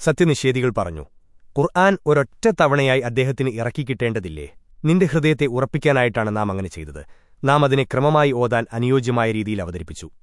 സത്യനിഷേധികൾ പറഞ്ഞു ഖുർആൻ ഒരൊറ്റ തവണയായി അദ്ദേഹത്തിന് ഇറക്കിക്കിട്ടേണ്ടതില്ലേ നിന്റെ ഹൃദയത്തെ ഉറപ്പിക്കാനായിട്ടാണ് നാം അങ്ങനെ ചെയ്തത്. നാം അതിനെ ക്രമമായി ഓതാൻ അനുയോജ്യമായ രീതിയിൽ അവതരിപ്പിച്ചു.